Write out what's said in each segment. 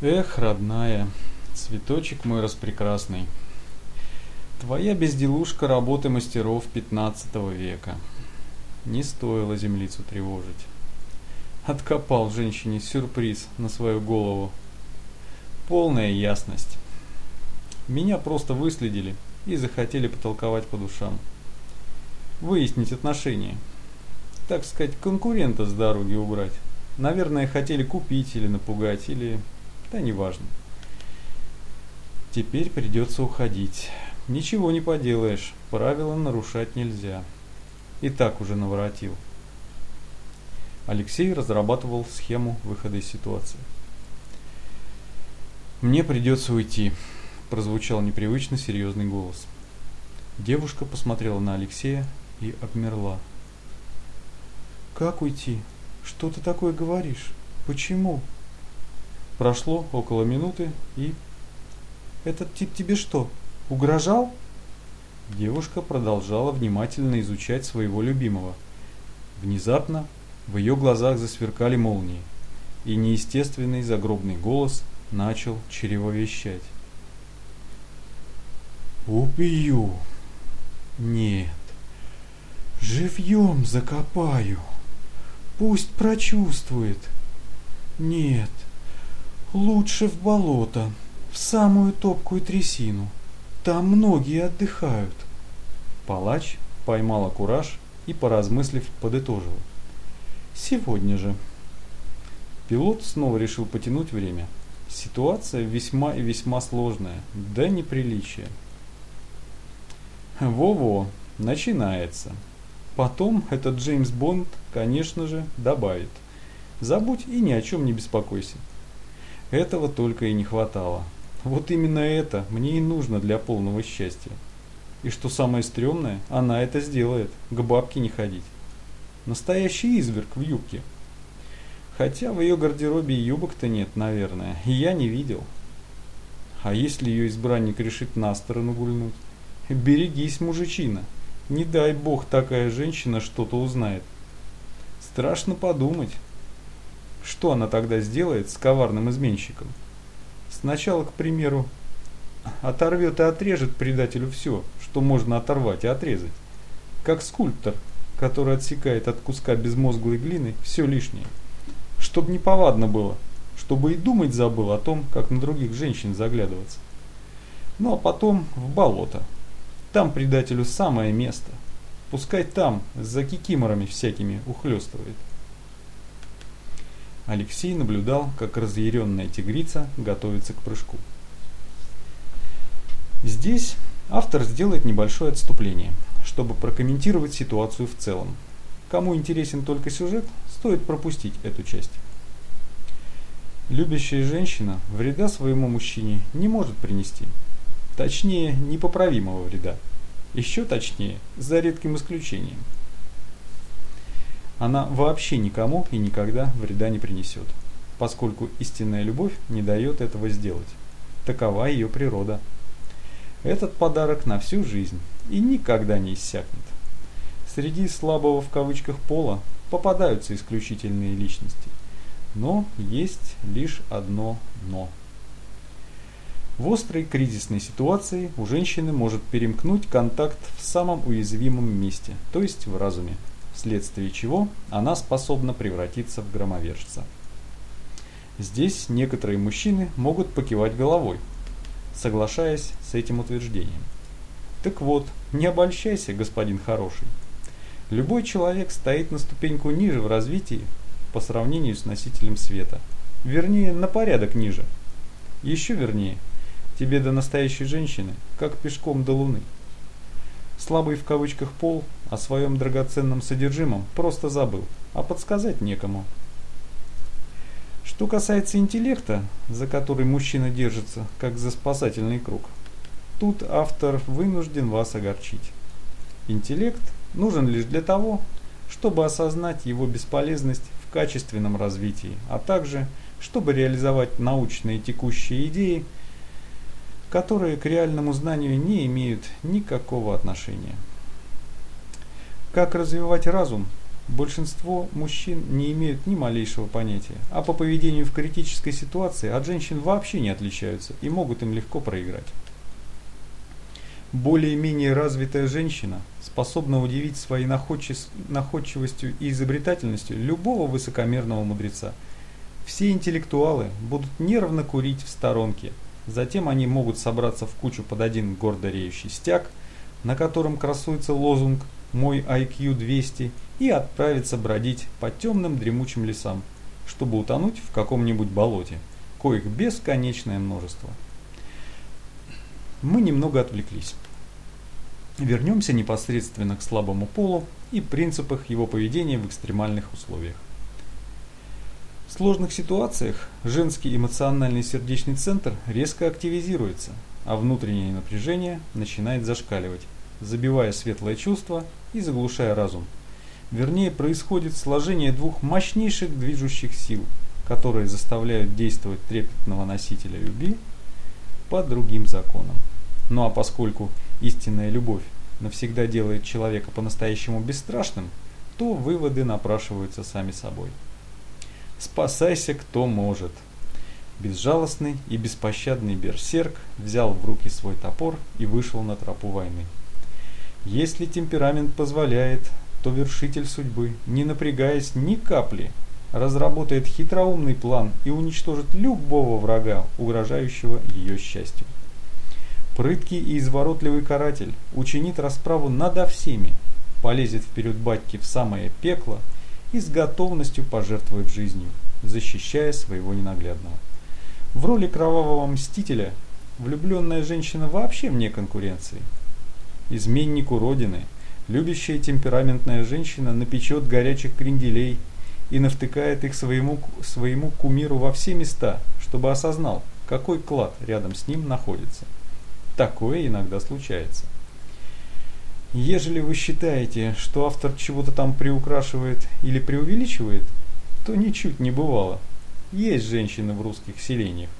Эх, родная, цветочек мой распрекрасный, Твоя безделушка работы мастеров пятнадцатого века. Не стоило землицу тревожить. Откопал женщине сюрприз на свою голову. Полная ясность. Меня просто выследили и захотели потолковать по душам. Выяснить отношения. Так сказать, конкурента с дороги убрать. Наверное, хотели купить или напугать, или да неважно. Теперь придется уходить. Ничего не поделаешь, правила нарушать нельзя. И так уже наворотил. Алексей разрабатывал схему выхода из ситуации. «Мне придется уйти», – прозвучал непривычно серьезный голос. Девушка посмотрела на Алексея и обмерла. «Как уйти? Что ты такое говоришь? Почему?» Прошло около минуты и... «Этот тип тебе что, угрожал?» Девушка продолжала внимательно изучать своего любимого. Внезапно в ее глазах засверкали молнии, и неестественный загробный голос начал чревовещать. «Убью! Нет, живьем закопаю! Пусть прочувствует! Нет, Лучше в болото, в самую топкую трясину. Там многие отдыхают. Палач поймала кураж и, поразмыслив, подытожил. Сегодня же. Пилот снова решил потянуть время. Ситуация весьма и весьма сложная, да неприличие. Во-во, начинается. Потом этот Джеймс Бонд, конечно же, добавит. Забудь и ни о чем не беспокойся. Этого только и не хватало. Вот именно это мне и нужно для полного счастья. И что самое стрёмное, она это сделает, к бабке не ходить. Настоящий изверг в юбке. Хотя в ее гардеробе юбок-то нет, наверное, и я не видел. А если ее избранник решит на сторону гульнуть? Берегись, мужичина. Не дай бог такая женщина что-то узнает. Страшно подумать, что она тогда сделает с коварным изменщиком? Сначала, к примеру, оторвет и отрежет предателю все, что можно оторвать и отрезать. Как скульптор, который отсекает от куска безмозглой глины все лишнее. Чтоб не повадно было, чтобы и думать забыл о том, как на других женщин заглядываться. Ну а потом в болото. Там предателю самое место. Пускай там, за кикиморами всякими ухлёстывает. Алексей наблюдал, как разъяренная тигрица готовится к прыжку. Здесь автор сделает небольшое отступление, чтобы прокомментировать ситуацию в целом. Кому интересен только сюжет, стоит пропустить эту часть. Любящая женщина вреда своему мужчине не может принести. Точнее, непоправимого вреда. Еще точнее, за редким исключением – она вообще никому и никогда вреда не принесет, поскольку истинная любовь не дает этого сделать. Такова ее природа. Этот подарок на всю жизнь и никогда не иссякнет. Среди слабого в кавычках пола попадаются исключительные личности. Но есть лишь одно «но». В острой кризисной ситуации у женщины может перемкнуть контакт в самом уязвимом месте, то есть в разуме вследствие чего она способна превратиться в громовержца. Здесь некоторые мужчины могут покивать головой, соглашаясь с этим утверждением. Так вот, не обольщайся, господин хороший. Любой человек стоит на ступеньку ниже в развитии по сравнению с носителем света. Вернее, на порядок ниже. Еще вернее, тебе до настоящей женщины, как пешком до луны. Слабый в кавычках пол о своем драгоценном содержимом просто забыл, а подсказать некому. Что касается интеллекта, за который мужчина держится, как за спасательный круг, тут автор вынужден вас огорчить. Интеллект нужен лишь для того, чтобы осознать его бесполезность в качественном развитии, а также чтобы реализовать научные текущие идеи, которые к реальному знанию не имеют никакого отношения. Как развивать разум, большинство мужчин не имеют ни малейшего понятия, а по поведению в критической ситуации от женщин вообще не отличаются и могут им легко проиграть. Более-менее развитая женщина способна удивить своей находчивостью и изобретательностью любого высокомерного мудреца. Все интеллектуалы будут нервно курить в сторонке, затем они могут собраться в кучу под один гордо реющий стяг, на котором красуется лозунг «Мой IQ 200» и отправиться бродить по темным дремучим лесам, чтобы утонуть в каком-нибудь болоте, коих бесконечное множество мы немного отвлеклись. Вернемся непосредственно к слабому полу и принципах его поведения в экстремальных условиях. В сложных ситуациях женский эмоциональный сердечный центр резко активизируется, а внутреннее напряжение начинает зашкаливать, забивая светлое чувство и заглушая разум. Вернее, происходит сложение двух мощнейших движущих сил, которые заставляют действовать трепетного носителя любви по другим законам. Ну а поскольку истинная любовь навсегда делает человека по-настоящему бесстрашным, то выводы напрашиваются сами собой. Спасайся кто может. Безжалостный и беспощадный берсерк взял в руки свой топор и вышел на тропу войны. Если темперамент позволяет, то вершитель судьбы, не напрягаясь ни капли, разработает хитроумный план и уничтожит любого врага, угрожающего ее счастью. Прыткий и изворотливый каратель учинит расправу надо всеми, полезет вперед батьки в самое пекло и с готовностью пожертвует жизнью, защищая своего ненаглядного. В роли кровавого мстителя влюбленная женщина вообще вне конкуренции. Изменнику Родины, любящая темпераментная женщина напечет горячих кренделей и навтыкает их своему, своему кумиру во все места, чтобы осознал, какой клад рядом с ним находится. Такое иногда случается. Ежели вы считаете, что автор чего-то там приукрашивает или преувеличивает, то ничуть не бывало. Есть женщины в русских селениях.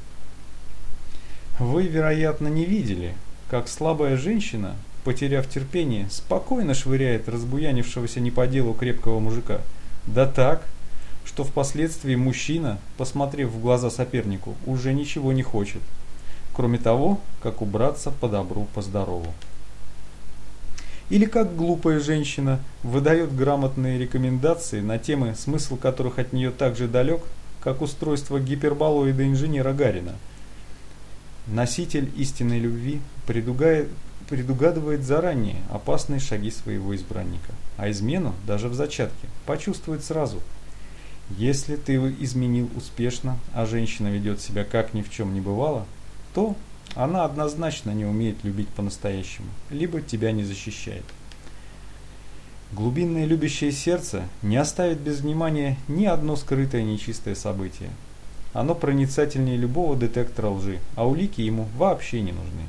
Вы, вероятно, не видели, как слабая женщина, потеряв терпение, спокойно швыряет разбуянившегося не по делу крепкого мужика. Да так, что впоследствии мужчина, посмотрев в глаза сопернику, уже ничего не хочет кроме того, как убраться по добру, по здорову. Или как глупая женщина выдает грамотные рекомендации на темы, смысл которых от нее так же далек, как устройство гиперболоида инженера Гарина. Носитель истинной любви предугает, предугадывает заранее опасные шаги своего избранника, а измену, даже в зачатке, почувствует сразу. Если ты изменил успешно, а женщина ведет себя как ни в чем не бывало – то она однозначно не умеет любить по-настоящему, либо тебя не защищает. Глубинное любящее сердце не оставит без внимания ни одно скрытое нечистое событие. Оно проницательнее любого детектора лжи, а улики ему вообще не нужны.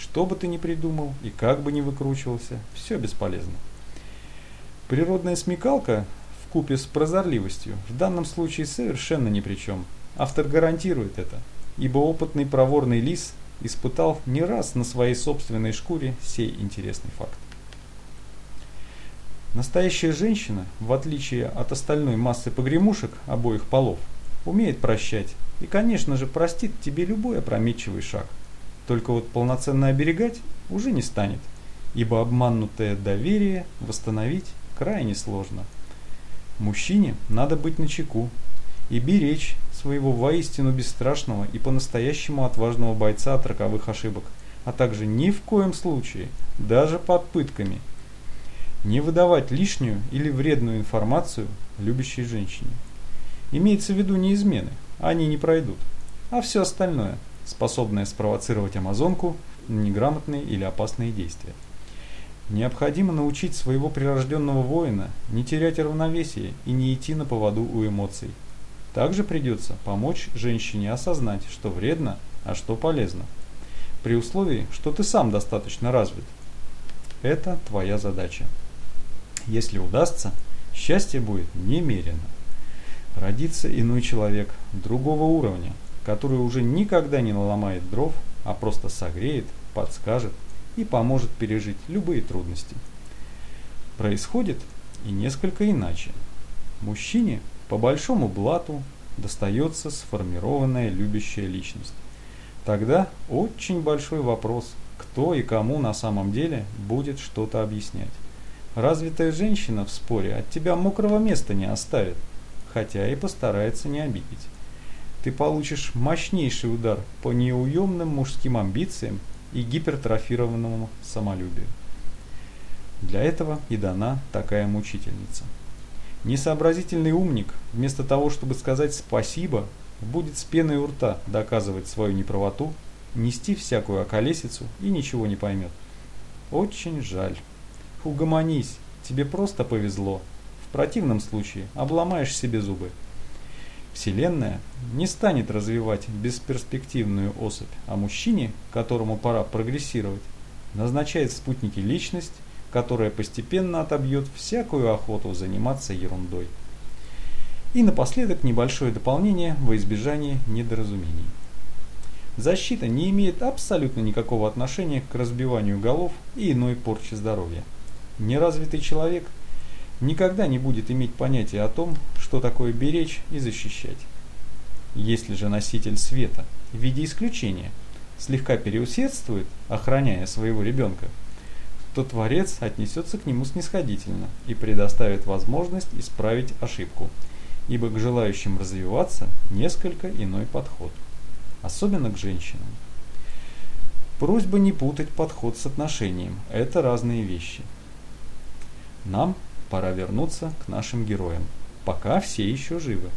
Что бы ты ни придумал и как бы ни выкручивался, все бесполезно. Природная смекалка в купе с прозорливостью в данном случае совершенно ни при чем. Автор гарантирует это – ибо опытный проворный лис испытал не раз на своей собственной шкуре сей интересный факт. Настоящая женщина, в отличие от остальной массы погремушек обоих полов, умеет прощать и, конечно же, простит тебе любой опрометчивый шаг. Только вот полноценно оберегать уже не станет, ибо обманутое доверие восстановить крайне сложно. Мужчине надо быть начеку и беречь своего воистину бесстрашного и по-настоящему отважного бойца от роковых ошибок, а также ни в коем случае, даже под пытками, не выдавать лишнюю или вредную информацию любящей женщине. Имеется в виду не измены, они не пройдут, а все остальное, способное спровоцировать амазонку на неграмотные или опасные действия. Необходимо научить своего прирожденного воина не терять равновесие и не идти на поводу у эмоций, также придется помочь женщине осознать, что вредно, а что полезно. При условии, что ты сам достаточно развит. Это твоя задача. Если удастся, счастье будет немерено. Родится иной человек другого уровня, который уже никогда не наломает дров, а просто согреет, подскажет и поможет пережить любые трудности. Происходит и несколько иначе. Мужчине по большому блату достается сформированная любящая личность. Тогда очень большой вопрос, кто и кому на самом деле будет что-то объяснять. Развитая женщина в споре от тебя мокрого места не оставит, хотя и постарается не обидеть. Ты получишь мощнейший удар по неуемным мужским амбициям и гипертрофированному самолюбию. Для этого и дана такая мучительница. Несообразительный умник, вместо того, чтобы сказать «спасибо», будет с пеной у рта доказывать свою неправоту, нести всякую околесицу и ничего не поймет. Очень жаль. Угомонись, тебе просто повезло. В противном случае обломаешь себе зубы. Вселенная не станет развивать бесперспективную особь, а мужчине, которому пора прогрессировать, назначает спутники личность, которая постепенно отобьет всякую охоту заниматься ерундой. И напоследок небольшое дополнение во избежание недоразумений. Защита не имеет абсолютно никакого отношения к разбиванию голов и иной порче здоровья. Неразвитый человек никогда не будет иметь понятия о том, что такое беречь и защищать. Если же носитель света в виде исключения слегка переусердствует, охраняя своего ребенка, то Творец отнесется к нему снисходительно и предоставит возможность исправить ошибку, ибо к желающим развиваться несколько иной подход, особенно к женщинам. Просьба не путать подход с отношением – это разные вещи. Нам пора вернуться к нашим героям, пока все еще живы.